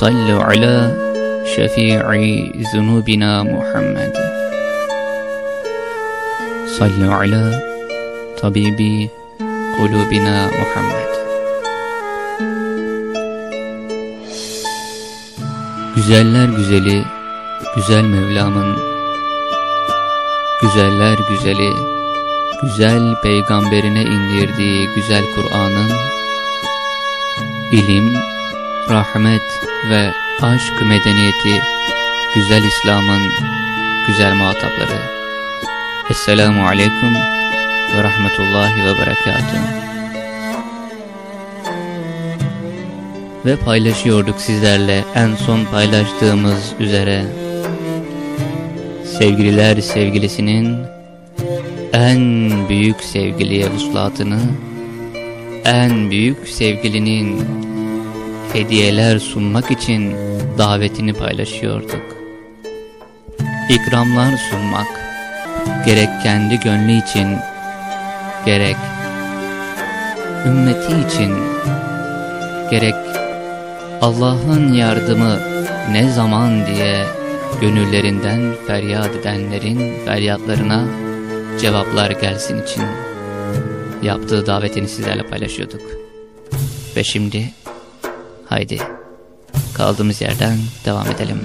صلوا على شفيع ذنوبنا محمد صلوا على طبيب قلوبنا محمد Güzeller güzeli, güzel Mevlam'ın, güzeller güzeli, güzel peygamberine indirdiği güzel Kur'an'ın, ilim, rahmet ve aşk medeniyeti, güzel İslam'ın güzel muhatapları. Esselamu Aleyküm ve Rahmetullahi ve Berekatuhu. Ve paylaşıyorduk sizlerle en son paylaştığımız üzere. Sevgililer sevgilisinin en büyük sevgiliye vuslatını, en büyük sevgilinin hediyeler sunmak için davetini paylaşıyorduk. İkramlar sunmak, gerek kendi gönlü için, gerek ümmeti için, gerek Allah'ın yardımı ne zaman diye gönüllerinden feryat edenlerin feryatlarına cevaplar gelsin için yaptığı davetini sizlerle paylaşıyorduk. Ve şimdi haydi kaldığımız yerden devam edelim.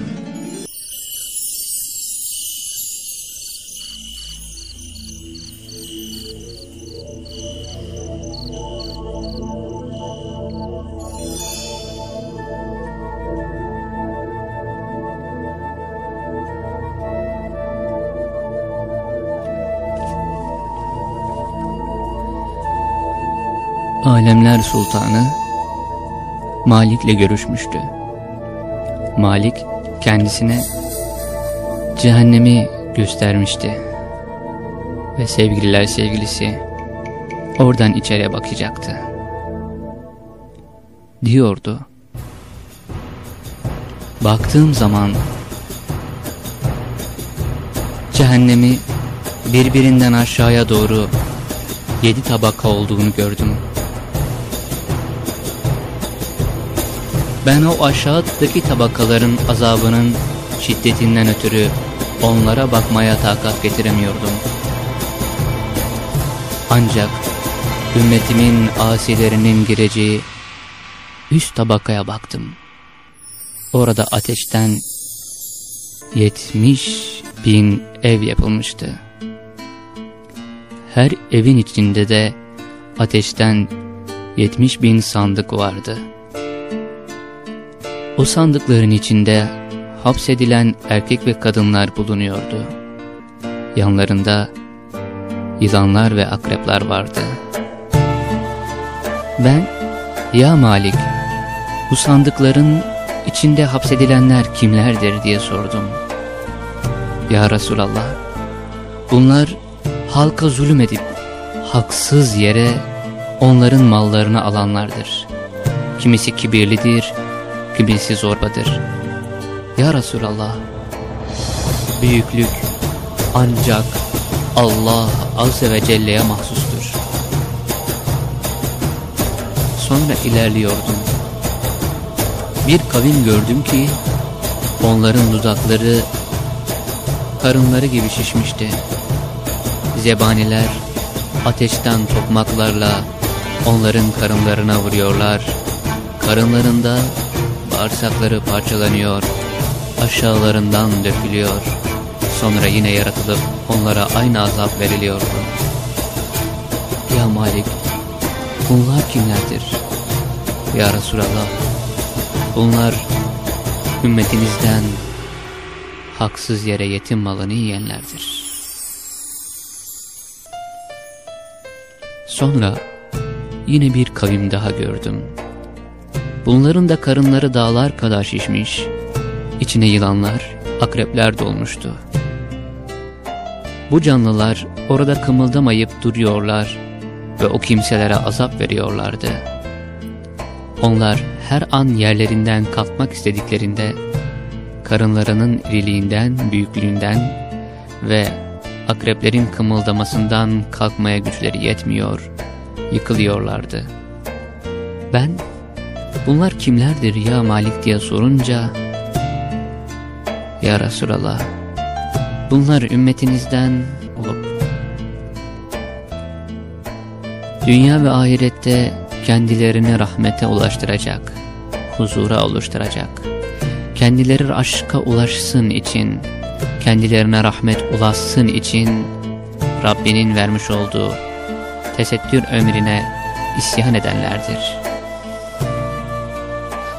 Alemler Sultanı Malik'le görüşmüştü. Malik kendisine cehennemi göstermişti. Ve sevgililer sevgilisi oradan içeriye bakacaktı. Diyordu. Baktığım zaman cehennemi birbirinden aşağıya doğru yedi tabaka olduğunu gördüm. Ben o aşağıdaki tabakaların azabının şiddetinden ötürü onlara bakmaya takat getiremiyordum. Ancak ümmetimin asilerinin gireceği üst tabakaya baktım. Orada ateşten yetmiş bin ev yapılmıştı. Her evin içinde de ateşten yetmiş bin sandık vardı. O sandıkların içinde hapsedilen erkek ve kadınlar bulunuyordu. Yanlarında yılanlar ve akrepler vardı. Ben, ya Malik, bu sandıkların içinde hapsedilenler kimlerdir diye sordum. Ya Resulallah, bunlar halka zulüm edip haksız yere onların mallarını alanlardır. Kimisi kibirlidir, kimisi zorbadır. Ya Resulallah, büyüklük ancak Allah Azze ve Celle'ye mahsustur. Sonra ilerliyordum. Bir kavim gördüm ki, onların dudakları karınları gibi şişmişti. Zebaniler ateşten tokmaklarla onların karınlarına vuruyorlar. Karınlarında bağırsakları parçalanıyor, aşağılarından dökülüyor. Sonra yine yaratılıp onlara aynı azap veriliyordu. Ya Malik, bunlar kimlerdir? Ya Resulallah, bunlar ümmetinizden haksız yere yetim malını yiyenlerdir. Sonra yine bir kavim daha gördüm. Bunların da karınları dağlar kadar şişmiş, içine yılanlar, akrepler dolmuştu. Bu canlılar orada kımıldamayıp duruyorlar ve o kimselere azap veriyorlardı. Onlar her an yerlerinden kalkmak istediklerinde karınlarının iriliğinden, büyüklüğünden ve akreplerin kımıldamasından kalkmaya güçleri yetmiyor, yıkılıyorlardı. Ben, bunlar kimlerdir ya Malik diye sorunca, Ya Resulallah, bunlar ümmetinizden olup, dünya ve ahirette kendilerini rahmete ulaştıracak, huzura oluşturacak, kendileri aşka ulaşsın için, kendilerine rahmet ulaşsın için Rabbinin vermiş olduğu tesettür ömrine isyan edenlerdir.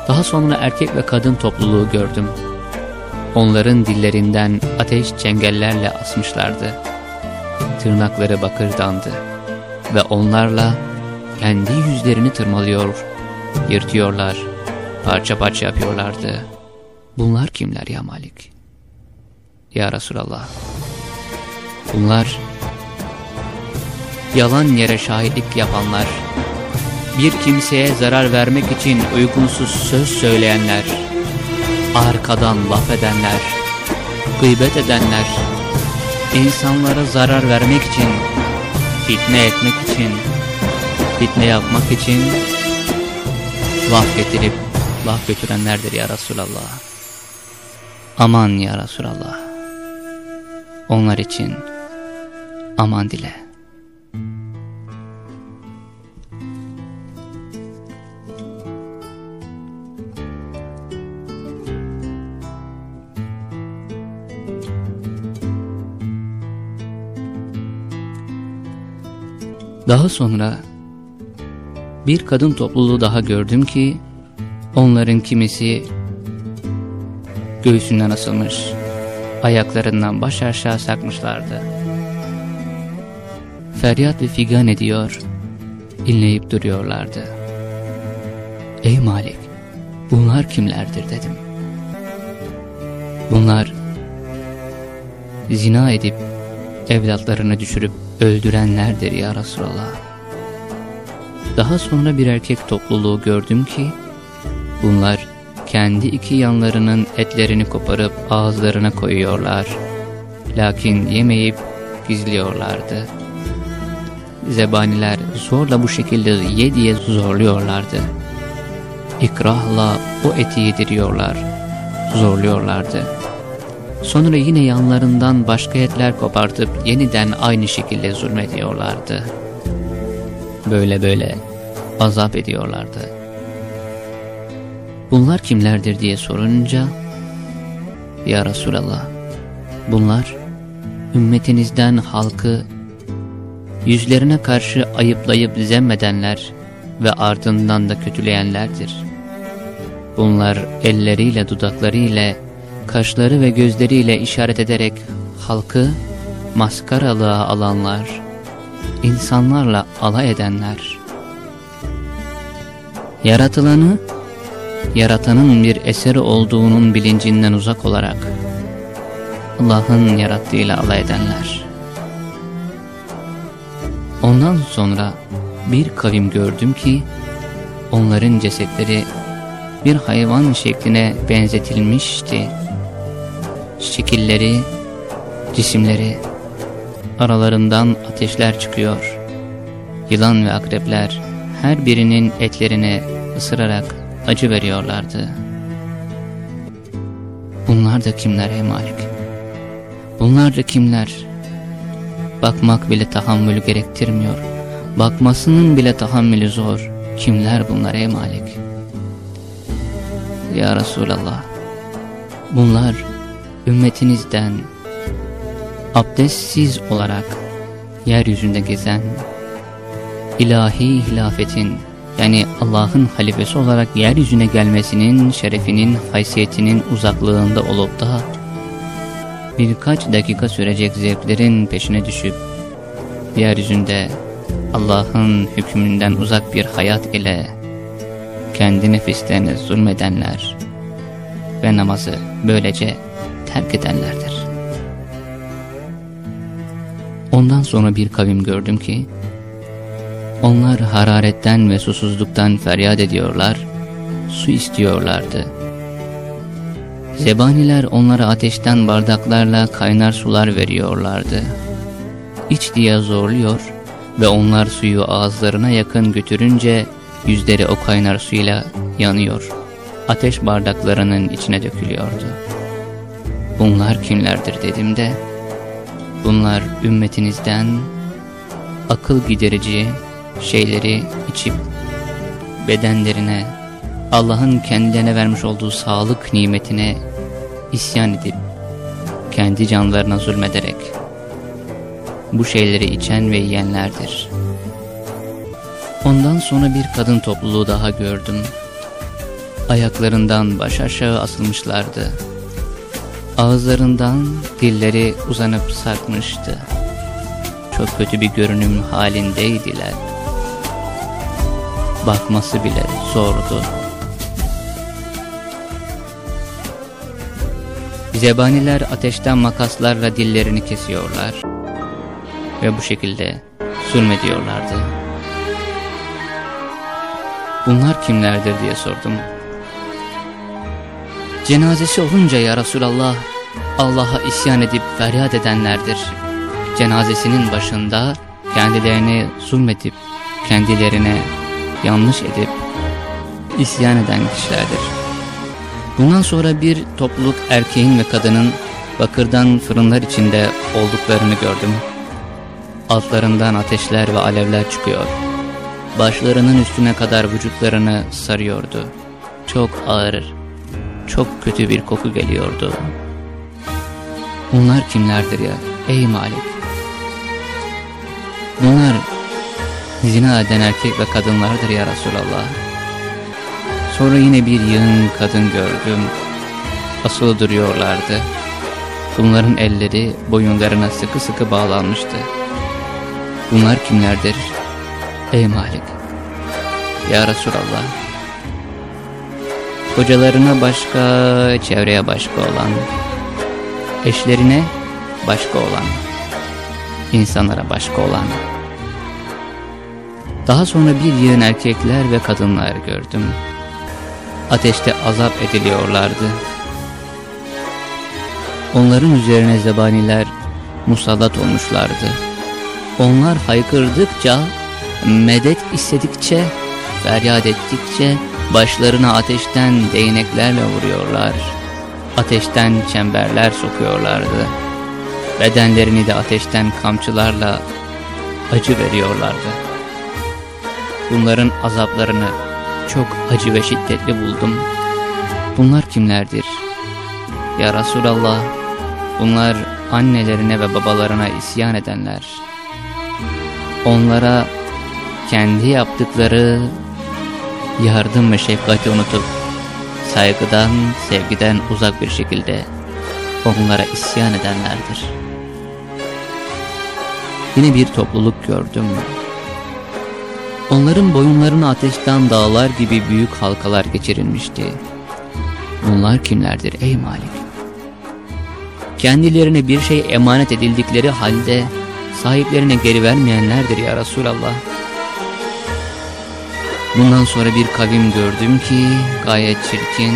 Daha sonra erkek ve kadın topluluğu gördüm. Onların dillerinden ateş çengellerle asmışlardı. Tırnakları bakırdandı ve onlarla kendi yüzlerini tırmalıyor, yırtıyorlar, parça parça yapıyorlardı. Bunlar kimler ya Malik? Ya Resulallah. Bunlar yalan yere şahitlik yapanlar, bir kimseye zarar vermek için uygunsuz söz söyleyenler, arkadan laf edenler, gıybet edenler, insanlara zarar vermek için, fitne etmek için, fitne yapmak için laf getirip laf götürenlerdir ya Resulallah. Aman ya Resulallah. Onlar için aman dile. Daha sonra bir kadın topluluğu daha gördüm ki onların kimisi göğsünden asılmış, ayaklarından baş aşağı sakmışlardı. Feryat ve figan ediyor, inleyip duruyorlardı. Ey Malik, bunlar kimlerdir dedim. Bunlar zina edip evlatlarını düşürüp öldürenlerdir ya Resulallah. Daha sonra bir erkek topluluğu gördüm ki bunlar kendi iki yanlarının etlerini koparıp ağızlarına koyuyorlar. Lakin yemeyip gizliyorlardı. Zebaniler zorla bu şekilde ye diye zorluyorlardı. İkrahla o eti yediriyorlar, zorluyorlardı. Sonra yine yanlarından başka etler kopartıp yeniden aynı şekilde zulmediyorlardı. Böyle böyle azap ediyorlardı. Bunlar kimlerdir diye sorunca, Ya Resulallah, bunlar ümmetinizden halkı yüzlerine karşı ayıplayıp zemmedenler ve ardından da kötüleyenlerdir. Bunlar elleriyle dudaklarıyla kaşları ve gözleriyle işaret ederek halkı maskaralığa alanlar, insanlarla alay edenler. Yaratılanı, yaratanın bir eseri olduğunun bilincinden uzak olarak Allah'ın yarattığıyla alay edenler. Ondan sonra bir kavim gördüm ki onların cesetleri bir hayvan şekline benzetilmişti şekilleri, cisimleri, aralarından ateşler çıkıyor. Yılan ve akrepler her birinin etlerini ısırarak acı veriyorlardı. Bunlar da kimler ey Malik? Bunlar da kimler? Bakmak bile tahammül gerektirmiyor. Bakmasının bile tahammülü zor. Kimler bunlar ey Malik? Ya Resulallah. Bunlar ümmetinizden abdestsiz olarak yeryüzünde gezen ilahi hilafetin yani Allah'ın halifesi olarak yeryüzüne gelmesinin şerefinin haysiyetinin uzaklığında olup da birkaç dakika sürecek zevklerin peşine düşüp yeryüzünde Allah'ın hükmünden uzak bir hayat ile kendi nefislerine zulmedenler ve namazı böylece terk edenlerdir. Ondan sonra bir kavim gördüm ki, onlar hararetten ve susuzluktan feryat ediyorlar, su istiyorlardı. Zebaniler onlara ateşten bardaklarla kaynar sular veriyorlardı. İç diye zorluyor ve onlar suyu ağızlarına yakın götürünce yüzleri o kaynar suyla yanıyor. Ateş bardaklarının içine dökülüyordu. Bunlar kimlerdir dedim de, bunlar ümmetinizden akıl giderici şeyleri içip bedenlerine Allah'ın kendilerine vermiş olduğu sağlık nimetine isyan edip kendi canlarına zulmederek bu şeyleri içen ve yiyenlerdir. Ondan sonra bir kadın topluluğu daha gördüm. Ayaklarından baş aşağı asılmışlardı. Ağızlarından dilleri uzanıp sarkmıştı. Çok kötü bir görünüm halindeydiler. Bakması bile zordu. Zebaniler ateşten makaslarla dillerini kesiyorlar ve bu şekilde zulmediyorlardı. Bunlar kimlerdir diye sordum. Cenazesi olunca ya Resulallah Allah'a isyan edip feryat edenlerdir. Cenazesinin başında kendilerini zulmedip kendilerine yanlış edip isyan eden kişilerdir. Bundan sonra bir topluluk erkeğin ve kadının bakırdan fırınlar içinde olduklarını gördüm. Altlarından ateşler ve alevler çıkıyor. Başlarının üstüne kadar vücutlarını sarıyordu. Çok ağır, çok kötü bir koku geliyordu. Bunlar kimlerdir ya ey Malik? Bunlar zina eden erkek ve kadınlardır ya Resulallah. Sonra yine bir yığın kadın gördüm. Asılı duruyorlardı. Bunların elleri boyunlarına sıkı sıkı bağlanmıştı. Bunlar kimlerdir? Ey Malik! Ya Resulallah! Kocalarına başka, çevreye başka olan, eşlerine başka olan, insanlara başka olan. Daha sonra bir yığın erkekler ve kadınlar gördüm. Ateşte azap ediliyorlardı. Onların üzerine zebaniler musallat olmuşlardı. Onlar haykırdıkça, medet istedikçe, feryat ettikçe başlarına ateşten değneklerle vuruyorlar. Ateşten çemberler sokuyorlardı. Bedenlerini de ateşten kamçılarla acı veriyorlardı. Bunların azaplarını çok acı ve şiddetli buldum. Bunlar kimlerdir? Ya Resulallah, bunlar annelerine ve babalarına isyan edenler. Onlara kendi yaptıkları yardım ve şefkati unutup saygıdan, sevgiden uzak bir şekilde onlara isyan edenlerdir. Yine bir topluluk gördüm. Onların boyunlarına ateşten dağlar gibi büyük halkalar geçirilmişti. Bunlar kimlerdir ey Malik? Kendilerine bir şey emanet edildikleri halde sahiplerine geri vermeyenlerdir ya Resulallah. Bundan sonra bir kavim gördüm ki gayet çirkin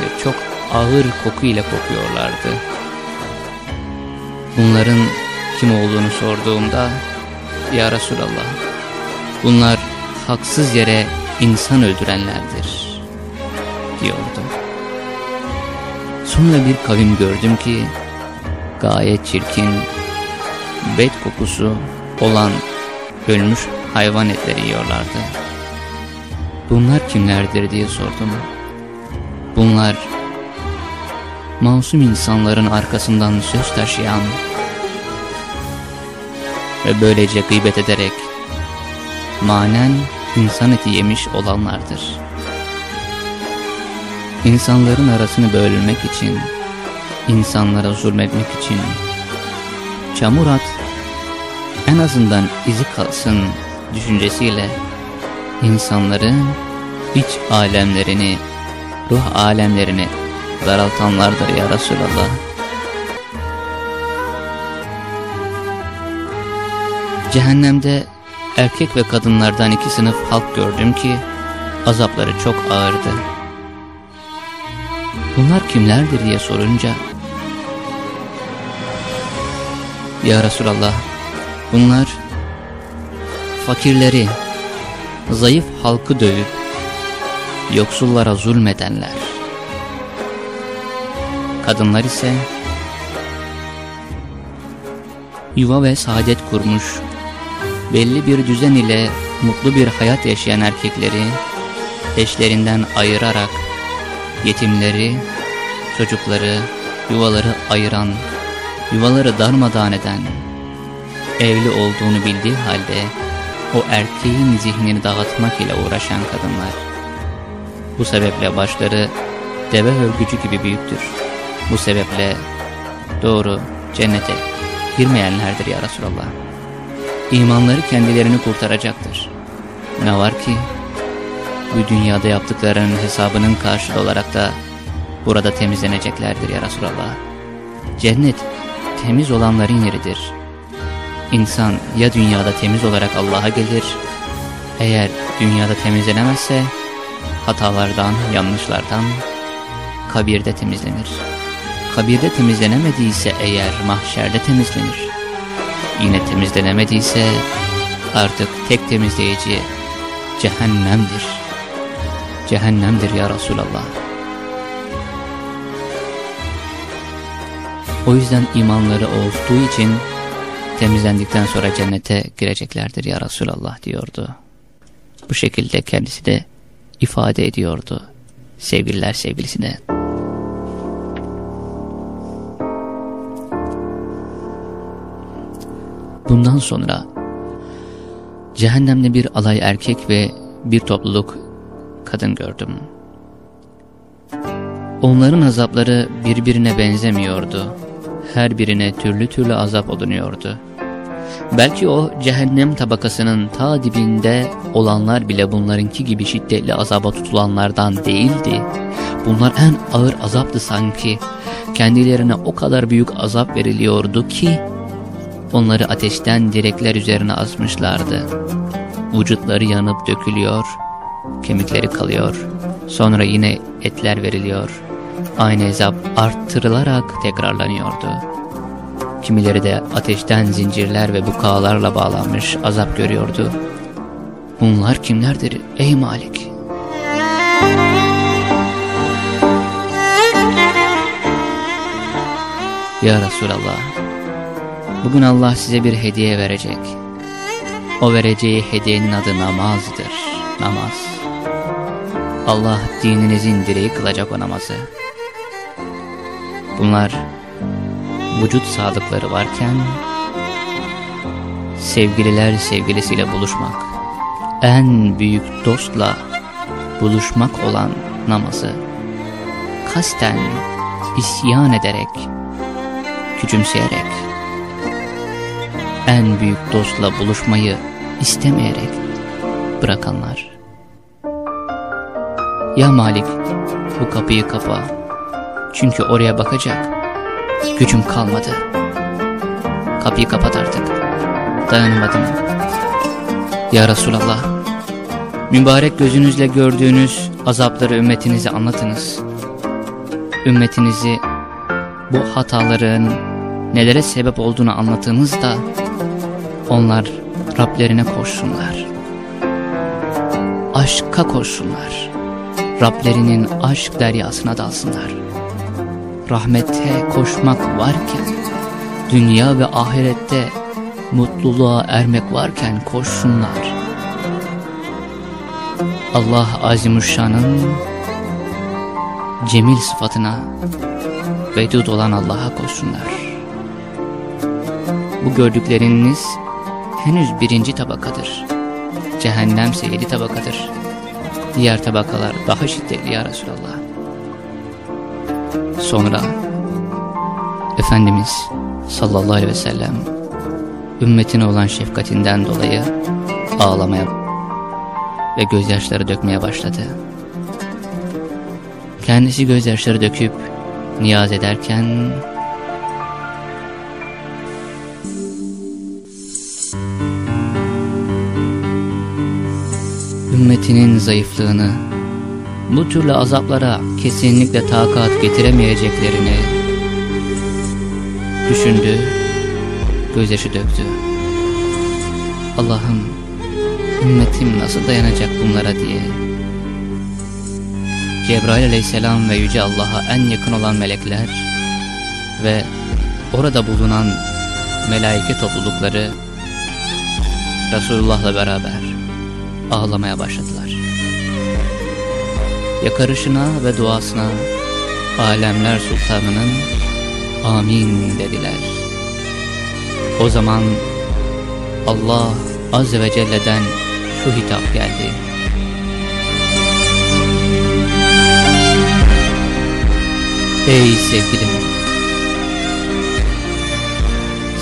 ve çok ağır koku ile kokuyorlardı. Bunların kim olduğunu sorduğumda Ya Resulallah bunlar haksız yere insan öldürenlerdir diyordu. Sonra bir kavim gördüm ki gayet çirkin, bet kokusu olan ölmüş hayvan etleri yiyorlardı. Bunlar kimlerdir diye sordum. Bunlar masum insanların arkasından söz taşıyan ve böylece gıybet ederek manen insan eti yemiş olanlardır. İnsanların arasını bölmek için, insanlara zulmetmek için çamur at, en azından izi kalsın düşüncesiyle insanların iç alemlerini, ruh alemlerini daraltanlardır ya Resulallah. Cehennemde erkek ve kadınlardan iki sınıf halk gördüm ki azapları çok ağırdı. Bunlar kimlerdir diye sorunca Ya Resulallah bunlar fakirleri, zayıf halkı dövüp yoksullara zulmedenler. Kadınlar ise yuva ve saadet kurmuş, belli bir düzen ile mutlu bir hayat yaşayan erkekleri eşlerinden ayırarak yetimleri, çocukları, yuvaları ayıran, yuvaları darmadağın eden, evli olduğunu bildiği halde o erkeğin zihnini dağıtmak ile uğraşan kadınlar. Bu sebeple başları deve örgücü gibi büyüktür. Bu sebeple doğru cennete girmeyenlerdir ya Resulallah. İmanları kendilerini kurtaracaktır. Ne var ki bu dünyada yaptıklarının hesabının karşılığı olarak da burada temizleneceklerdir ya Resulallah. Cennet temiz olanların yeridir. İnsan ya dünyada temiz olarak Allah'a gelir, eğer dünyada temizlenemezse hatalardan, yanlışlardan kabirde temizlenir. Kabirde temizlenemediyse eğer mahşerde temizlenir. Yine temizlenemediyse artık tek temizleyici cehennemdir. Cehennemdir ya Resulallah. O yüzden imanları olduğu için temizlendikten sonra cennete gireceklerdir ya Resulallah diyordu. Bu şekilde kendisi de ifade ediyordu. Sevgililer sevgilisi. Bundan sonra cehennemde bir alay erkek ve bir topluluk kadın gördüm. Onların azapları birbirine benzemiyordu. Her birine türlü türlü azap olunuyordu. Belki o cehennem tabakasının ta dibinde olanlar bile bunlarınki gibi şiddetli azaba tutulanlardan değildi. Bunlar en ağır azaptı sanki. Kendilerine o kadar büyük azap veriliyordu ki onları ateşten direkler üzerine asmışlardı. Vücutları yanıp dökülüyor, kemikleri kalıyor, sonra yine etler veriliyor. Aynı azap arttırılarak tekrarlanıyordu. Kimileri de ateşten zincirler ve bukalarla bağlanmış azap görüyordu. Bunlar kimlerdir ey Malik? Ya Resulallah, bugün Allah size bir hediye verecek. O vereceği hediyenin adı namazdır, namaz. Allah dininizin direği kılacak o namazı. Bunlar vücut sağlıkları varken sevgililer sevgilisiyle buluşmak, en büyük dostla buluşmak olan namazı kasten isyan ederek, küçümseyerek, en büyük dostla buluşmayı istemeyerek bırakanlar. Ya Malik bu kapıyı kapa çünkü oraya bakacak Gücüm kalmadı. Kapıyı kapat artık. Dayanamadım. Ya Resulallah, mübarek gözünüzle gördüğünüz azapları ümmetinize anlatınız. Ümmetinizi bu hataların nelere sebep olduğunu anlatığınızda onlar Rablerine koşsunlar. Aşka koşsunlar. Rablerinin aşk deryasına dalsınlar rahmete koşmak varken, dünya ve ahirette mutluluğa ermek varken koşsunlar. Allah Azimuşşan'ın cemil sıfatına vedud olan Allah'a koşsunlar. Bu gördükleriniz henüz birinci tabakadır. Cehennem yedi tabakadır. Diğer tabakalar daha şiddetli ya Resulallah. Sonra Efendimiz sallallahu aleyhi ve sellem ümmetine olan şefkatinden dolayı ağlamaya ve gözyaşları dökmeye başladı. Kendisi gözyaşları döküp niyaz ederken ümmetinin zayıflığını, bu türlü azaplara kesinlikle takat getiremeyeceklerini düşündü, gözyaşı döktü. Allah'ım ümmetim nasıl dayanacak bunlara diye. Cebrail aleyhisselam ve Yüce Allah'a en yakın olan melekler ve orada bulunan melaike toplulukları Resulullah'la beraber ağlamaya başladılar. Yakarışına ve duasına alemler sultanının amin dediler. O zaman Allah Azze ve Celle'den şu hitap geldi. Ey sevgilim!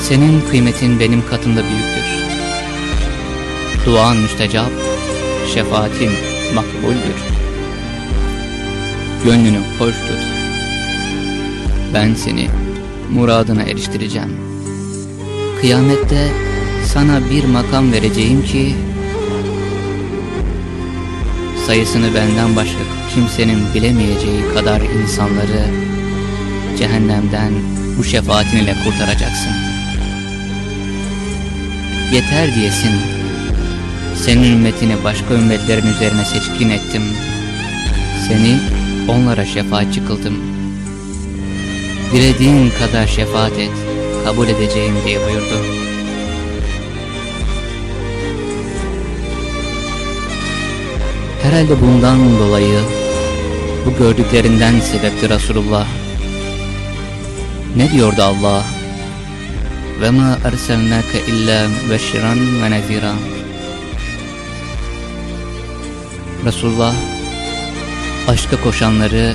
Senin kıymetin benim katımda büyüktür. Duan müstecap, şefaatin makbuldür. Gönlünü hoş tut. Ben seni muradına eriştireceğim. Kıyamette sana bir makam vereceğim ki sayısını benden başka kimsenin bilemeyeceği kadar insanları cehennemden bu şefaatin ile kurtaracaksın. Yeter diyesin, senin ümmetini başka ümmetlerin üzerine seçkin ettim. Seni onlara şefaatçi kıldım. Dilediğin kadar şefaat et, kabul edeceğim diye buyurdu. Herhalde bundan dolayı bu gördüklerinden sebepti Resulullah. Ne diyordu Allah? Erselnake illa beşiran ve nezira. Resulullah aşka koşanları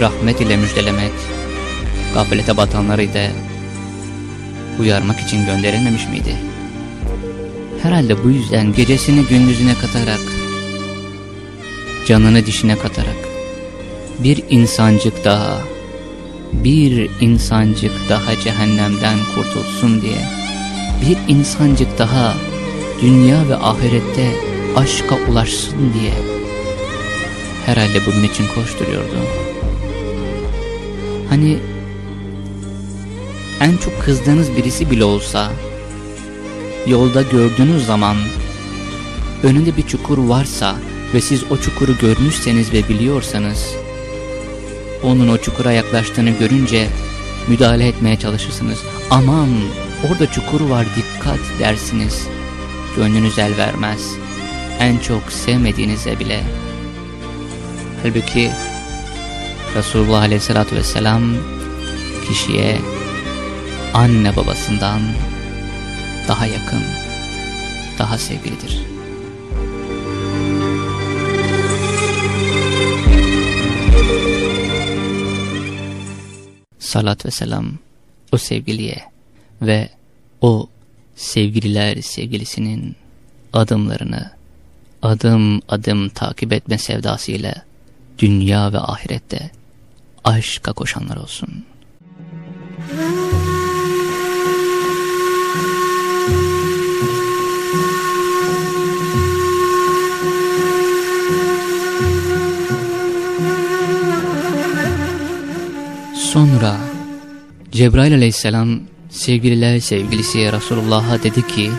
rahmet ile müjdelemek, gaflete batanları da uyarmak için gönderilmemiş miydi? Herhalde bu yüzden gecesini gündüzüne katarak canını dişine katarak bir insancık daha, bir insancık daha cehennemden kurtulsun diye, bir insancık daha dünya ve ahirette aşka ulaşsın diye herhalde bunun için koşturuyordu. Hani en çok kızdığınız birisi bile olsa yolda gördüğünüz zaman önünde bir çukur varsa ve siz o çukuru görmüşseniz ve biliyorsanız onun o çukura yaklaştığını görünce müdahale etmeye çalışırsınız. Aman orada çukur var dikkat dersiniz. Gönlünüz el vermez. En çok sevmediğinizde bile. Halbuki Resulullah Aleyhisselatü Vesselam kişiye anne babasından daha yakın, daha sevgilidir. salat ve selam o sevgiliye ve o sevgililer sevgilisinin adımlarını adım adım takip etme sevdasıyla dünya ve ahirette aşka koşanlar olsun. Sonra Cebrail aleyhisselam sevgililer sevgilisi Resulullah'a dedi ki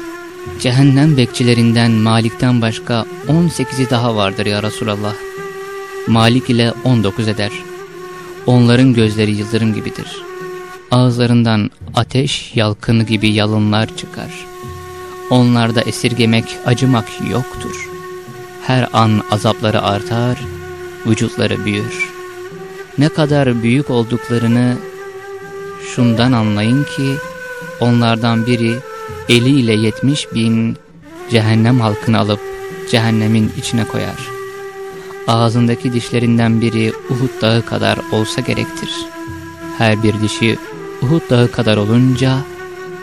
Cehennem bekçilerinden Malik'ten başka 18'i daha vardır ya Resulallah. Malik ile 19 eder. Onların gözleri yıldırım gibidir. Ağızlarından ateş yalkını gibi yalınlar çıkar. Onlarda esirgemek, acımak yoktur. Her an azapları artar, vücutları büyür. Ne kadar büyük olduklarını şundan anlayın ki onlardan biri eliyle yetmiş bin cehennem halkını alıp cehennemin içine koyar. Ağzındaki dişlerinden biri Uhud dağı kadar olsa gerektir. Her bir dişi Uhud dağı kadar olunca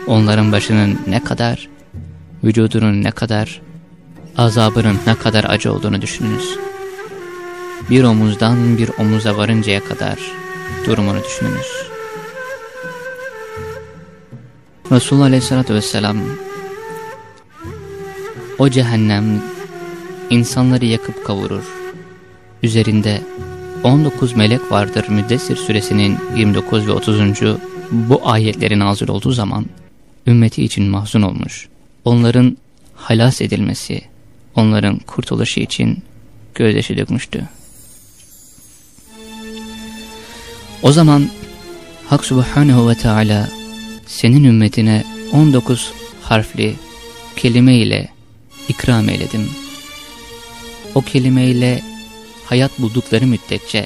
onların başının ne kadar, vücudunun ne kadar azabının ne kadar acı olduğunu düşününüz. Bir omuzdan bir omuza varıncaya kadar durumunu düşününüz. Resulullah Aleyhisselatü Vesselam o cehennem insanları yakıp kavurur. Üzerinde 19 melek vardır Müddessir suresinin 29 ve 30. bu ayetlerin nazil olduğu zaman ümmeti için mahzun olmuş. Onların halas edilmesi, onların kurtuluşu için gözyaşı dökmüştü. O zaman Hak Subhanehu ve Teala senin ümmetine 19 harfli kelime ile ikram eyledim. O kelime ile hayat buldukları müddetçe,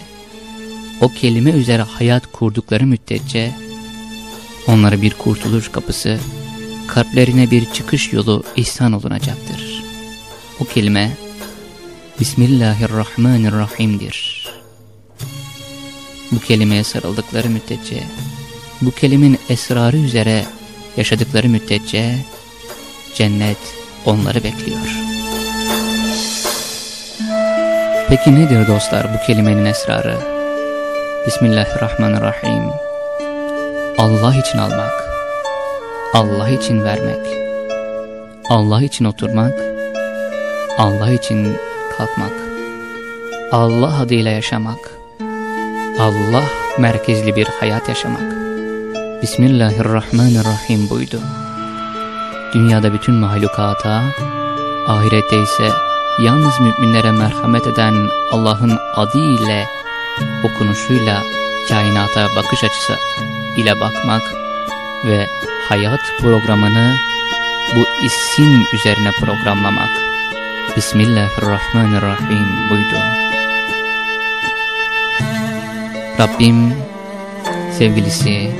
o kelime üzere hayat kurdukları müddetçe, onlara bir kurtuluş kapısı, kalplerine bir çıkış yolu ihsan olunacaktır. O kelime, Bismillahirrahmanirrahim'dir. Bu kelimeye sarıldıkları müddetçe, bu kelimin esrarı üzere yaşadıkları müddetçe, cennet onları bekliyor. Peki nedir dostlar bu kelimenin esrarı? Bismillahirrahmanirrahim. Allah için almak, Allah için vermek, Allah için oturmak, Allah için kalkmak, Allah adıyla yaşamak, Allah merkezli bir hayat yaşamak. Bismillahirrahmanirrahim buydu. Dünyada bütün mahlukata, ahirette ise yalnız müminlere merhamet eden Allah'ın adı ile okunuşuyla kainata bakış açısı ile bakmak ve hayat programını bu isim üzerine programlamak. Bismillahirrahmanirrahim buydu. Rabbim sevgilisi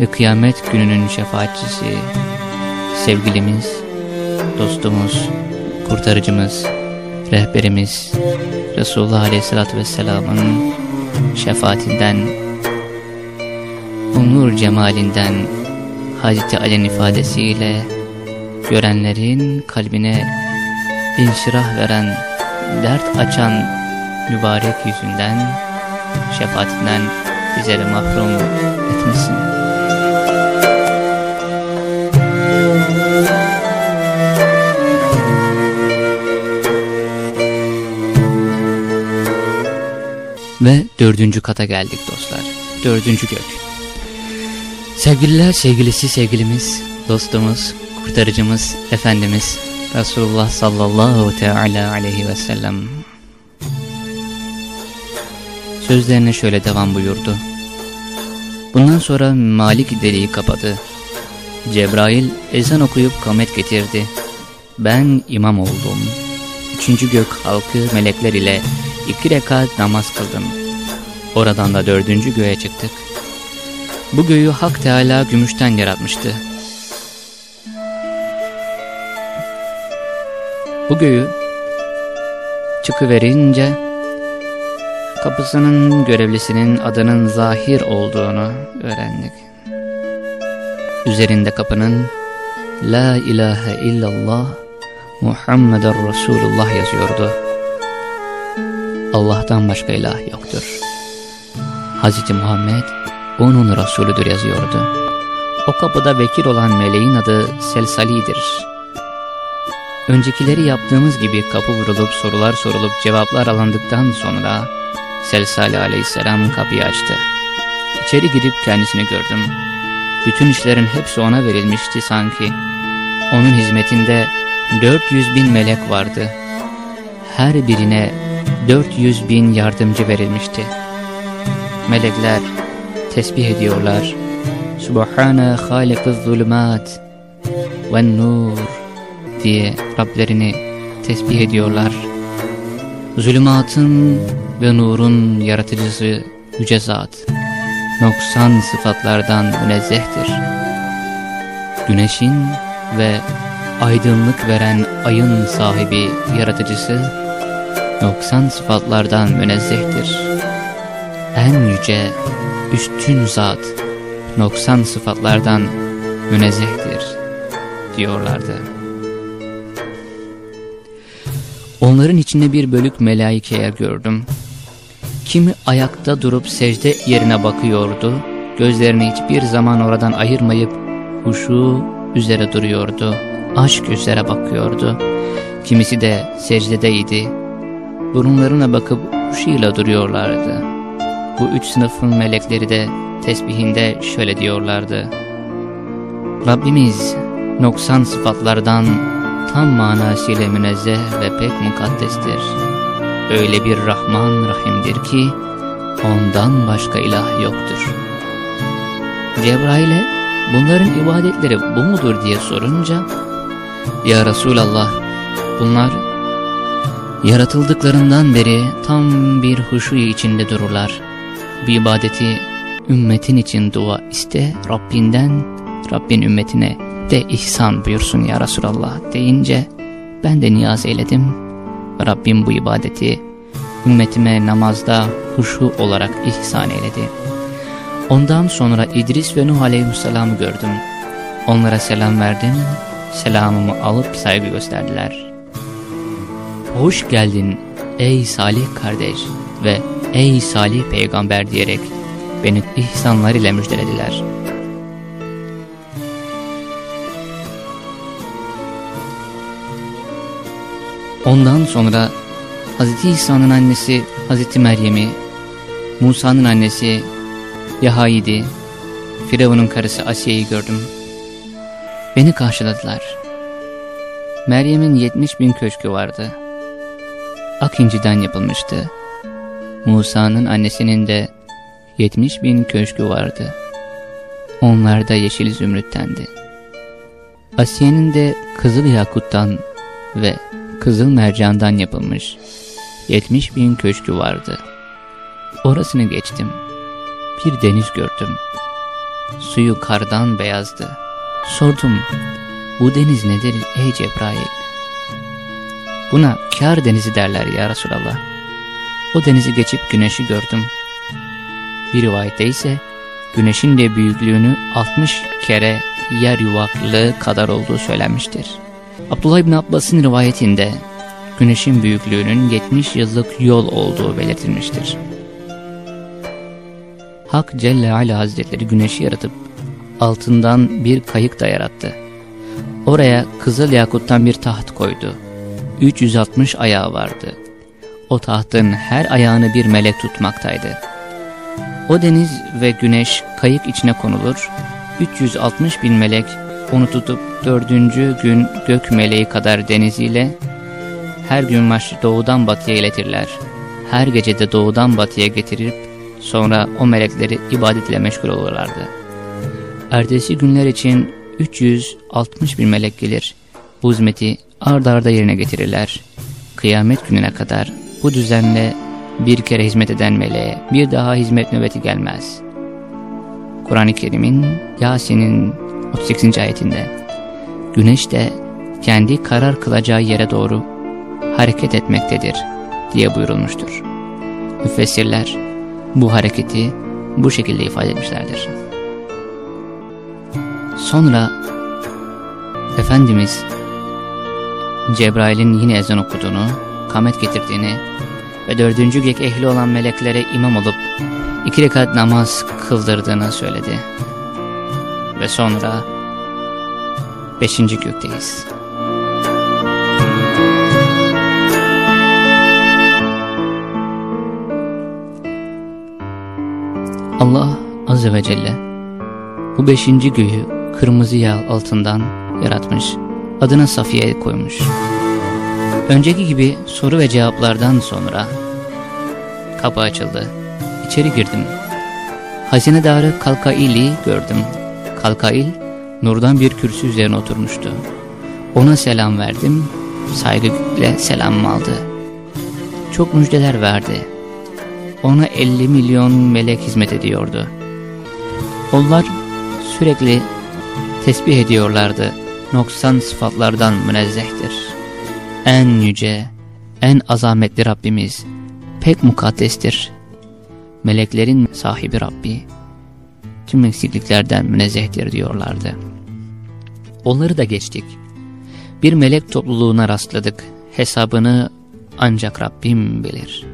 ve kıyamet gününün şefaatçisi, sevgilimiz, dostumuz, kurtarıcımız, rehberimiz Resulullah Aleyhisselatü Vesselam'ın şefaatinden, onur cemalinden Hazreti Ali'nin ifadesiyle görenlerin kalbine inşirah veren, dert açan mübarek yüzünden, şefaatinden bizleri mahrum etmesin. Ve dördüncü kata geldik dostlar. Dördüncü gök. Sevgililer sevgilisi sevgilimiz, dostumuz, kurtarıcımız, Efendimiz Resulullah sallallahu teala aleyhi ve sellem. Sözlerine şöyle devam buyurdu. Bundan sonra Malik deliği kapadı. Cebrail ezan okuyup kamet getirdi. Ben imam oldum. Üçüncü gök halkı melekler ile iki rekat namaz kıldım. Oradan da dördüncü göğe çıktık. Bu göğü Hak Teala gümüşten yaratmıştı. Bu göğü çıkıverince kapısının görevlisinin adının Zahir olduğunu öğrendik. Üzerinde kapının La ilahe illallah Muhammeden Resulullah yazıyordu. Allah'tan başka ilah yoktur. Hz. Muhammed onun Resulüdür yazıyordu. O kapıda vekil olan meleğin adı Selsali'dir. Öncekileri yaptığımız gibi kapı vurulup sorular sorulup cevaplar alındıktan sonra Selsali aleyhisselam kapıyı açtı. İçeri girip kendisini gördüm. Bütün işlerin hepsi ona verilmişti sanki. Onun hizmetinde 400 bin melek vardı. Her birine 400 bin yardımcı verilmişti. Melekler tesbih ediyorlar. Subhane halikız zulümat ve nur diye Rablerini tesbih ediyorlar. Zulümatın ve nurun yaratıcısı Yüce Zat, noksan sıfatlardan münezzehtir. Güneşin ve aydınlık veren ayın sahibi yaratıcısı, noksan sıfatlardan münezzehtir. En yüce, üstün zat, noksan sıfatlardan münezzehtir diyorlardı. Onların içinde bir bölük melaikeye gördüm. Kimi ayakta durup secde yerine bakıyordu, gözlerini hiçbir zaman oradan ayırmayıp huşu üzere duruyordu, aşk üzere bakıyordu. Kimisi de secdedeydi, burunlarına bakıp huşuyla duruyorlardı. Bu üç sınıfın melekleri de tesbihinde şöyle diyorlardı. Rabbimiz noksan sıfatlardan tam manasıyla münezzeh ve pek mukaddestir. Öyle bir Rahman Rahim'dir ki ondan başka ilah yoktur. Cebrail'e bunların ibadetleri bu mudur diye sorunca Ya Resulallah bunlar yaratıldıklarından beri tam bir huşu içinde dururlar. Bu ibadeti ümmetin için dua iste Rabbinden Rabbin ümmetine de ihsan buyursun ya Resulallah deyince ben de niyaz eyledim. Rabbim bu ibadeti ümmetime namazda huşu olarak ihsan eyledi. Ondan sonra İdris ve Nuh aleyhisselamı gördüm. Onlara selam verdim, selamımı alıp saygı gösterdiler. Hoş geldin ey salih kardeş ve ey salih peygamber diyerek beni ihsanlar ile müjdelediler.'' Ondan sonra Hz. İsa'nın annesi Hz. Meryem'i, Musa'nın annesi Yahayid'i, Firavun'un karısı Asiye'yi gördüm. Beni karşıladılar. Meryem'in 70 bin köşkü vardı. Akinciden yapılmıştı. Musa'nın annesinin de 70 bin köşkü vardı. Onlar da yeşil zümrüttendi. Asiye'nin de kızıl yakuttan ve kızıl mercandan yapılmış 70 bin köşkü vardı. Orasını geçtim. Bir deniz gördüm. Suyu kardan beyazdı. Sordum, bu deniz nedir ey Cebrail? Buna kar denizi derler ya Resulallah. O denizi geçip güneşi gördüm. Bir rivayette ise güneşin de büyüklüğünü 60 kere yer yuvaklığı kadar olduğu söylenmiştir. Abdullah İbni Abbas'ın rivayetinde güneşin büyüklüğünün 70 yıllık yol olduğu belirtilmiştir. Hak Celle Ala Hazretleri güneşi yaratıp altından bir kayık da yarattı. Oraya kızıl yakuttan bir taht koydu. 360 ayağı vardı. O tahtın her ayağını bir melek tutmaktaydı. O deniz ve güneş kayık içine konulur, 360 bin melek onu tutup dördüncü gün gök meleği kadar deniziyle her gün maçı doğudan batıya iletirler. Her gece de doğudan batıya getirip sonra o melekleri ibadetle meşgul olurlardı. Ertesi günler için 360 bin melek gelir. Bu hizmeti ard arda yerine getirirler. Kıyamet gününe kadar bu düzenle bir kere hizmet eden meleğe bir daha hizmet nöbeti gelmez. Kur'an-ı Kerim'in Yasin'in 38. ayetinde Güneş de kendi karar kılacağı yere doğru hareket etmektedir diye buyurulmuştur. Müfessirler bu hareketi bu şekilde ifade etmişlerdir. Sonra Efendimiz Cebrail'in yine ezan okuduğunu, kamet getirdiğini ve dördüncü gök ehli olan meleklere imam olup iki rekat namaz kıldırdığını söyledi. Ve sonra beşinci gökteyiz. Allah Azze ve Celle bu beşinci göğü kırmızı yağ altından yaratmış, adına Safiye koymuş. Önceki gibi soru ve cevaplardan sonra kapı açıldı. İçeri girdim. Hazinedarı Kalkail'i gördüm. Kalkail, nurdan bir kürsü üzerine oturmuştu. Ona selam verdim, saygıyla selamımı aldı. Çok müjdeler verdi ona 50 milyon melek hizmet ediyordu. Onlar sürekli tesbih ediyorlardı. Noksan sıfatlardan münezzehtir. En yüce, en azametli Rabbimiz pek mukaddestir. Meleklerin sahibi Rabbi tüm eksikliklerden münezzehtir diyorlardı. Onları da geçtik. Bir melek topluluğuna rastladık. Hesabını ancak Rabbim bilir.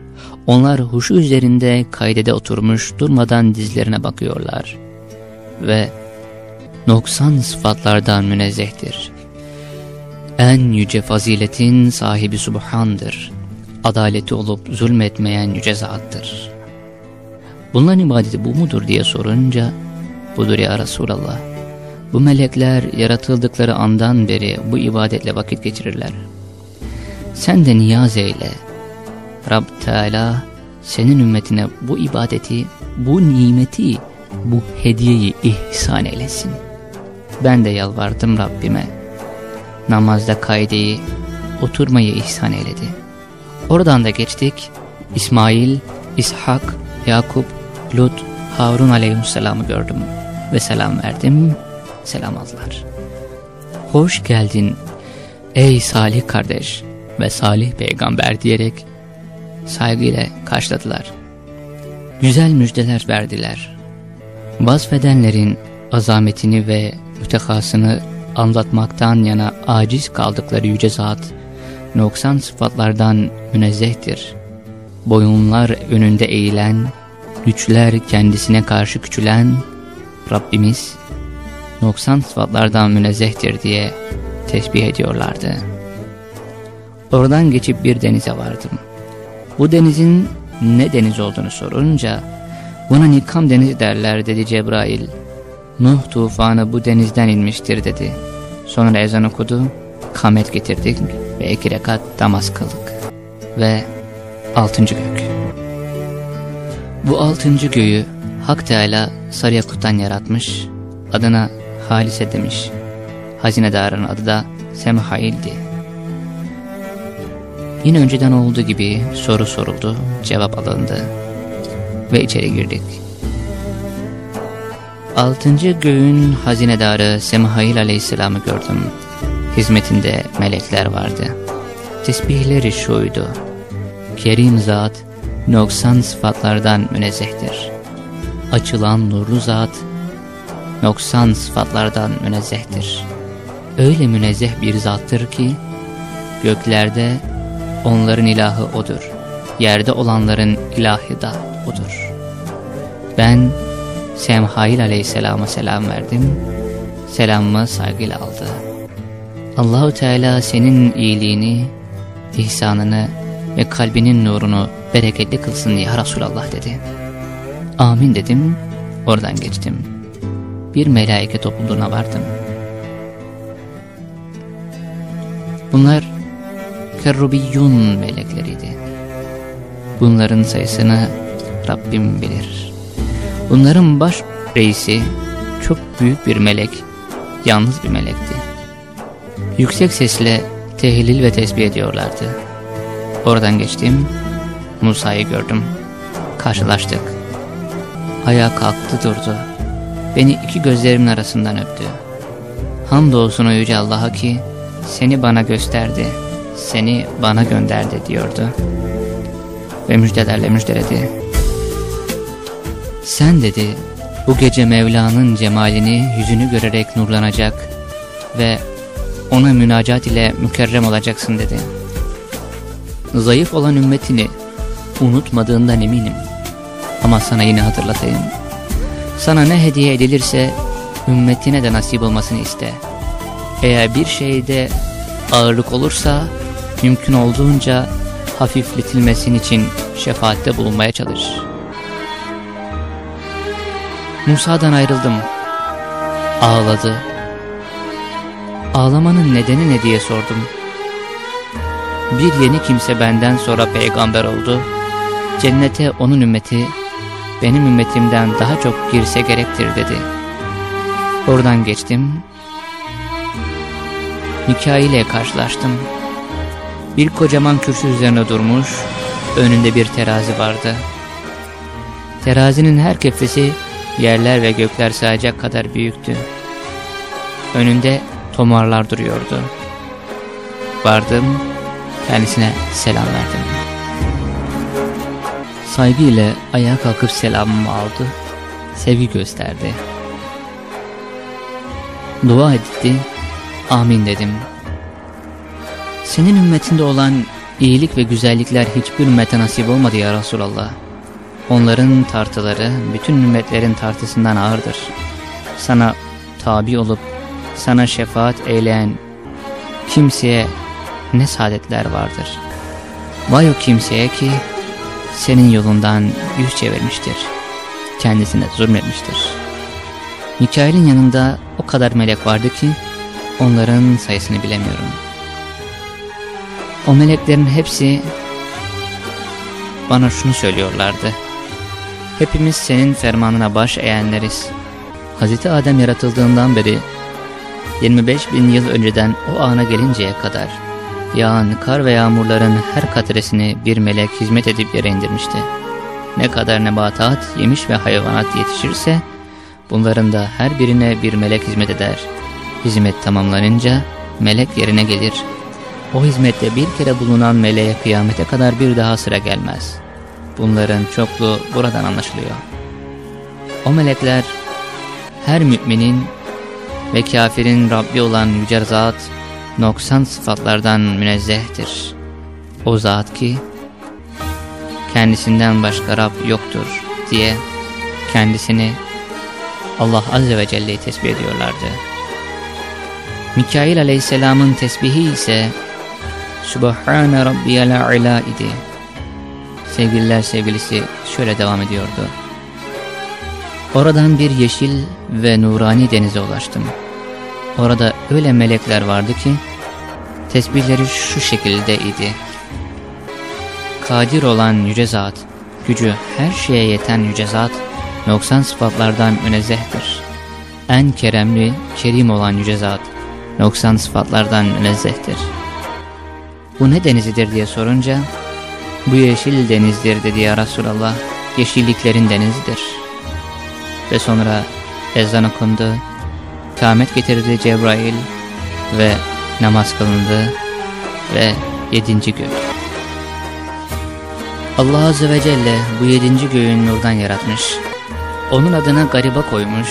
Onlar huşu üzerinde kaydede oturmuş durmadan dizlerine bakıyorlar. Ve noksan sıfatlardan münezzehtir. En yüce faziletin sahibi Subhan'dır. Adaleti olup zulmetmeyen yüce zattır. Bunların ibadeti bu mudur diye sorunca, budur ya Resulallah. Bu melekler yaratıldıkları andan beri bu ibadetle vakit geçirirler. Sen de niyaz eyle. Rab Teala senin ümmetine bu ibadeti, bu nimeti, bu hediyeyi ihsan eylesin. Ben de yalvardım Rabbime. Namazda kaydeyi, oturmayı ihsan eyledi. Oradan da geçtik. İsmail, İshak, Yakup, Lut, Harun aleyhisselamı gördüm ve selam verdim, selam aldılar. Hoş geldin ey salih kardeş ve salih peygamber diyerek saygıyla karşıladılar. Güzel müjdeler verdiler. Vasfedenlerin azametini ve mütekasını anlatmaktan yana aciz kaldıkları yüce zat, noksan sıfatlardan münezzehtir. Boyunlar önünde eğilen, güçler kendisine karşı küçülen Rabbimiz, noksan sıfatlardan münezzehtir diye tesbih ediyorlardı. Oradan geçip bir denize vardım. Bu denizin ne deniz olduğunu sorunca, buna Nikam denizi derler dedi Cebrail. Nuh tufanı bu denizden inmiştir dedi. Sonra ezan okudu, kamet getirdik ve iki rekat namaz kıldık. Ve altıncı gök. Bu altıncı göğü Hak Teala sarı yakuttan yaratmış, adına Halise demiş. Hazinedarın adı da Semhail'di. Yine önceden olduğu gibi soru soruldu, cevap alındı ve içeri girdik. Altıncı göğün hazinedarı Semhail aleyhisselamı gördüm. Hizmetinde melekler vardı. Tesbihleri şuydu. Kerim zat, noksan sıfatlardan münezzehtir. Açılan nurlu zat, noksan sıfatlardan münezzehtir. Öyle münezzeh bir zattır ki, göklerde onların ilahı O'dur. Yerde olanların ilahı da O'dur. Ben Semhail aleyhisselama selam verdim. Selamımı saygıyla aldı. Allahu Teala senin iyiliğini, ihsanını ve kalbinin nurunu bereketli kılsın ya Resulallah dedi. Amin dedim, oradan geçtim. Bir melaike topluluğuna vardım. Bunlar Kerrubiyyun melekleriydi. Bunların sayısını Rabbim bilir. Bunların baş reisi çok büyük bir melek, yalnız bir melekti. Yüksek sesle tehlil ve tesbih ediyorlardı. Oradan geçtim, Musa'yı gördüm. Karşılaştık. Ayağa kalktı durdu. Beni iki gözlerimin arasından öptü. Hamdolsun o yüce Allah'a ki seni bana gösterdi, seni bana gönderdi diyordu. Ve müjdelerle müjdeledi. Sen dedi bu gece Mevla'nın cemalini yüzünü görerek nurlanacak ve ona münacat ile mükerrem olacaksın dedi. Zayıf olan ümmetini unutmadığından eminim. Ama sana yine hatırlatayım. Sana ne hediye edilirse ümmetine de nasip olmasını iste. Eğer bir şeyde ağırlık olursa mümkün olduğunca hafifletilmesinin için şefaatte bulunmaya çalış. Musa'dan ayrıldım. Ağladı. Ağlamanın nedeni ne diye sordum. Bir yeni kimse benden sonra peygamber oldu. Cennete onun ümmeti benim ümmetimden daha çok girse gerektir dedi. Oradan geçtim. Mikail ile karşılaştım. Bir kocaman kürsü üzerine durmuş, önünde bir terazi vardı. Terazinin her kefesi yerler ve gökler sığacak kadar büyüktü. Önünde tomarlar duruyordu. Vardım, kendisine selam verdim. Saygıyla ayağa kalkıp selamımı aldı, sevgi gösterdi. Dua etti, amin dedim. Senin ümmetinde olan iyilik ve güzellikler hiçbir ümmete nasip olmadı ya Resulallah. Onların tartıları bütün ümmetlerin tartısından ağırdır. Sana tabi olup sana şefaat eyleyen kimseye ne saadetler vardır. Vay o kimseye ki senin yolundan yüz çevirmiştir. Kendisine zulmetmiştir. Mikail'in yanında o kadar melek vardı ki onların sayısını bilemiyorum. O meleklerin hepsi bana şunu söylüyorlardı. Hepimiz senin fermanına baş eğenleriz. Hz. Adem yaratıldığından beri 25 bin yıl önceden o ana gelinceye kadar yağan kar ve yağmurların her katresini bir melek hizmet edip yere indirmişti. Ne kadar nebatat, yemiş ve hayvanat yetişirse bunların da her birine bir melek hizmet eder. Hizmet tamamlanınca melek yerine gelir. O hizmette bir kere bulunan meleğe kıyamete kadar bir daha sıra gelmez. Bunların çokluğu buradan anlaşılıyor. O melekler her müminin ve kafirin Rabbi olan Yüce Zat noksan sıfatlardan münezzehtir. O zat ki kendisinden başka Rab yoktur diye kendisini Allah Azze ve Celle'yi tesbih ediyorlardı. Mikail Aleyhisselam'ın tesbihi ise Subhane Rabbiyel A'la idi. Sevgililer sevgilisi şöyle devam ediyordu. Oradan bir yeşil ve nurani denize ulaştım. Orada öyle melekler vardı ki tesbihleri şu şekilde idi. Kadir olan Yüce Zat, gücü her şeye yeten Yüce Zat, noksan sıfatlardan münezzehtir. En keremli, kerim olan Yüce Zat, noksan sıfatlardan münezzehtir. Bu ne denizidir diye sorunca, bu yeşil denizdir dedi ya Resulallah, yeşilliklerin denizidir. Ve sonra ezan okundu, kâmet getirdi Cebrail ve namaz kılındı ve yedinci gök. Allah Azze ve Celle bu yedinci göğün nurdan yaratmış. Onun adına gariba koymuş.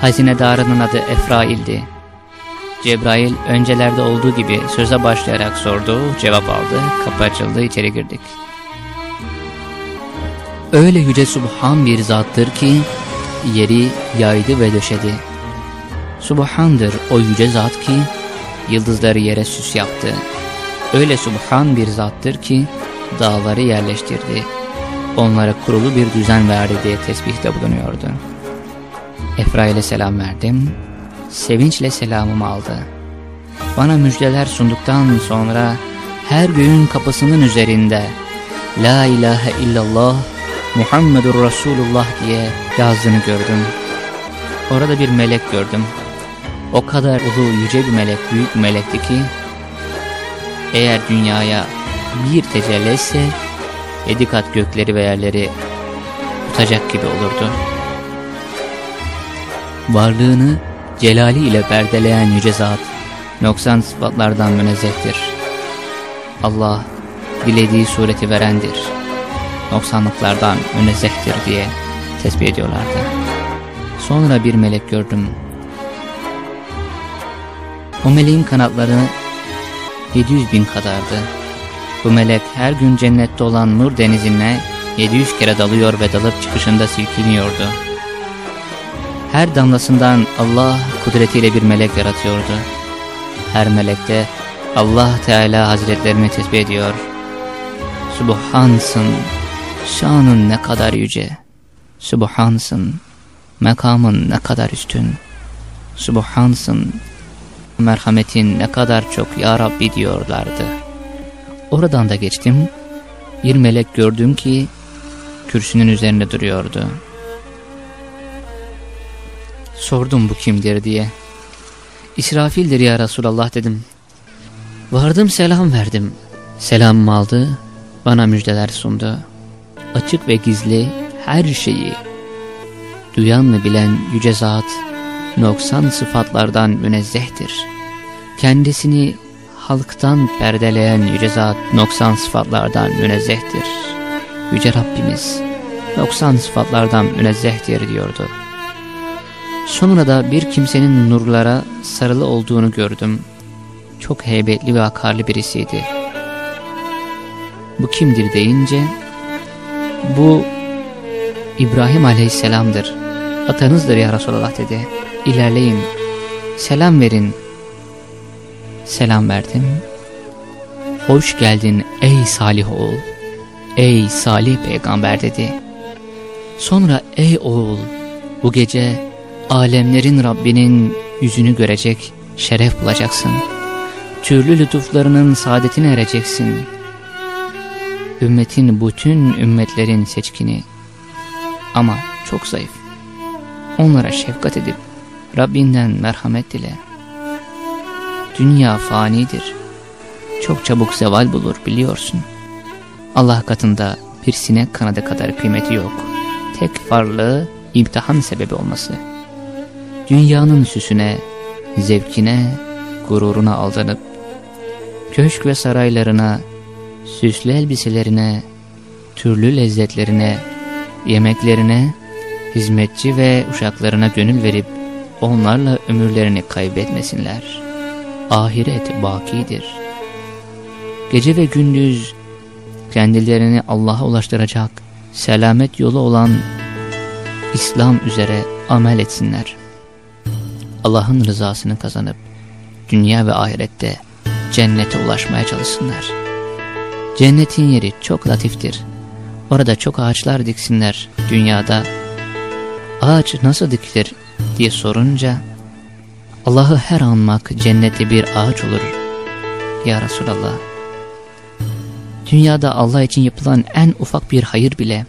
Hazinedarının adı Efrail'di. Cebrail öncelerde olduğu gibi söze başlayarak sordu, cevap aldı, kapı açıldı, içeri girdik. Öyle yüce subhan bir zattır ki, yeri yaydı ve döşedi. Subhandır o yüce zat ki, yıldızları yere süs yaptı. Öyle subhan bir zattır ki, dağları yerleştirdi. Onlara kurulu bir düzen verdi diye tesbihte bulunuyordu. Efrail'e selam verdim, sevinçle selamımı aldı. Bana müjdeler sunduktan sonra her göğün kapısının üzerinde La ilahe illallah Muhammedur Resulullah diye yazdığını gördüm. Orada bir melek gördüm. O kadar ulu yüce bir melek, büyük bir melekti ki eğer dünyaya bir tecelli etse yedi kat gökleri ve yerleri tutacak gibi olurdu. Varlığını celali ile perdeleyen yüce zat, noksan sıfatlardan münezzehtir. Allah, dilediği sureti verendir. Noksanlıklardan münezzehtir diye tesbih ediyorlardı. Sonra bir melek gördüm. O meleğin kanatları 700 bin kadardı. Bu melek her gün cennette olan nur denizine 700 kere dalıyor ve dalıp çıkışında silkiniyordu. Her damlasından Allah kudretiyle bir melek yaratıyordu. Her melekte Allah Teala Hazretlerini tesbih ediyor. Subhansın, şanın ne kadar yüce. Subhansın, mekamın ne kadar üstün. Subhansın, merhametin ne kadar çok ya Rabbi diyorlardı. Oradan da geçtim, bir melek gördüm ki kürsünün üzerinde duruyordu. Sordum bu kimdir diye. İsrafil'dir ya Resulallah dedim. Vardım selam verdim. Selamımı aldı, bana müjdeler sundu. Açık ve gizli her şeyi, duyan ve bilen yüce zat, noksan sıfatlardan münezzehtir. Kendisini halktan perdeleyen yüce zat, noksan sıfatlardan münezzehtir. Yüce Rabbimiz, noksan sıfatlardan münezzehtir diyordu. Sonra da bir kimsenin nurlara sarılı olduğunu gördüm. Çok heybetli ve akarlı birisiydi. bu kimdir deyince bu İbrahim aleyhisselamdır. Atanızdır ya Resulallah dedi. İlerleyin. Selam verin. Selam verdim. Hoş geldin ey salih oğul. Ey salih peygamber dedi. Sonra ey oğul bu gece alemlerin Rabbinin yüzünü görecek şeref bulacaksın. Türlü lütuflarının saadetine ereceksin. Ümmetin bütün ümmetlerin seçkini ama çok zayıf. Onlara şefkat edip Rabbinden merhamet dile. Dünya fanidir. Çok çabuk zeval bulur biliyorsun. Allah katında bir sinek kanadı kadar kıymeti yok. Tek varlığı imtihan sebebi olması. Dünyanın süsüne, zevkine, gururuna aldanıp, köşk ve saraylarına, süslü elbiselerine, türlü lezzetlerine, yemeklerine, hizmetçi ve uşaklarına gönül verip onlarla ömürlerini kaybetmesinler. Ahiret bakidir. Gece ve gündüz kendilerini Allah'a ulaştıracak selamet yolu olan İslam üzere amel etsinler. Allah'ın rızasını kazanıp dünya ve ahirette cennete ulaşmaya çalışsınlar. Cennetin yeri çok latiftir. Orada çok ağaçlar diksinler dünyada. Ağaç nasıl dikilir diye sorunca Allah'ı her anmak cennette bir ağaç olur ya Resulallah. Dünyada Allah için yapılan en ufak bir hayır bile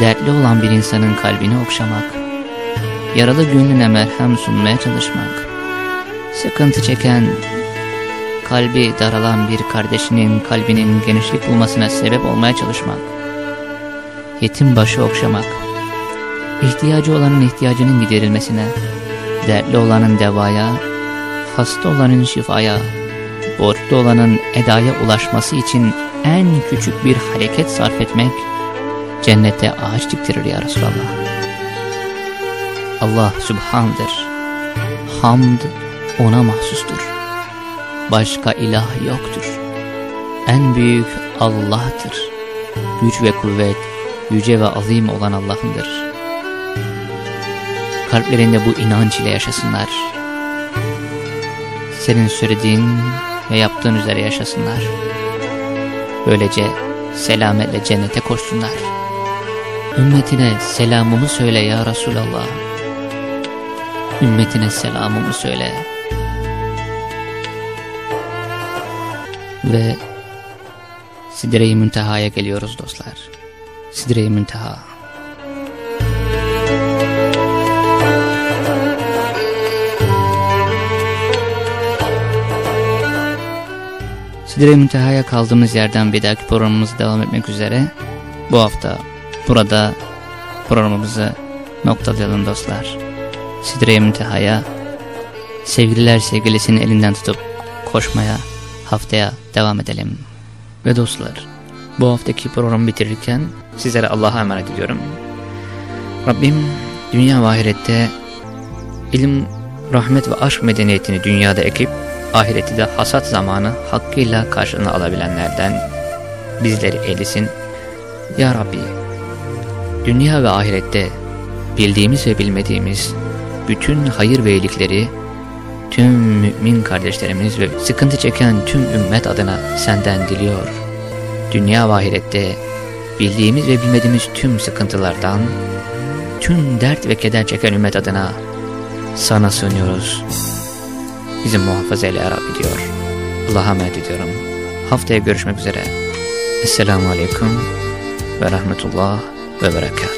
dertli olan bir insanın kalbini okşamak, yaralı gönlüne merhem sunmaya çalışmak, sıkıntı çeken, kalbi daralan bir kardeşinin kalbinin genişlik bulmasına sebep olmaya çalışmak, yetim başı okşamak, ihtiyacı olanın ihtiyacının giderilmesine, dertli olanın devaya, hasta olanın şifaya, borçlu olanın edaya ulaşması için en küçük bir hareket sarf etmek, cennette ağaç diktirir ya Resulallah. Allah Sübhan'dır. Hamd ona mahsustur. Başka ilah yoktur. En büyük Allah'tır. Güç ve kuvvet, yüce ve azim olan Allah'ındır. Kalplerinde bu inanç ile yaşasınlar. Senin söylediğin ve yaptığın üzere yaşasınlar. Böylece selametle cennete koşsunlar. Ümmetine selamımı söyle ya Resulallah. Ümmetine selamımı söyle. Ve Sidre-i Münteha'ya geliyoruz dostlar. Sidre-i Münteha. Sidre-i Münteha'ya kaldığımız yerden bir dahaki programımız devam etmek üzere. Bu hafta burada programımızı noktalayalım dostlar. Sidre-i Münteha'ya sevgililer sevgilisinin elinden tutup koşmaya haftaya devam edelim. Ve dostlar bu haftaki programı bitirirken sizlere Allah'a emanet ediyorum. Rabbim dünya ve ahirette ilim, rahmet ve aşk medeniyetini dünyada ekip ahireti de hasat zamanı hakkıyla karşılığını alabilenlerden bizleri eylesin. Ya Rabbi, dünya ve ahirette bildiğimiz ve bilmediğimiz bütün hayır ve iyilikleri tüm mümin kardeşlerimiz ve sıkıntı çeken tüm ümmet adına senden diliyor. Dünya ve bildiğimiz ve bilmediğimiz tüm sıkıntılardan, tüm dert ve keder çeken ümmet adına sana sığınıyoruz. Bizi muhafaza eyle ya Rabbi diyor. Allah'a emanet ediyorum. Haftaya görüşmek üzere. Esselamu Aleyküm ve Rahmetullah ve Berekat.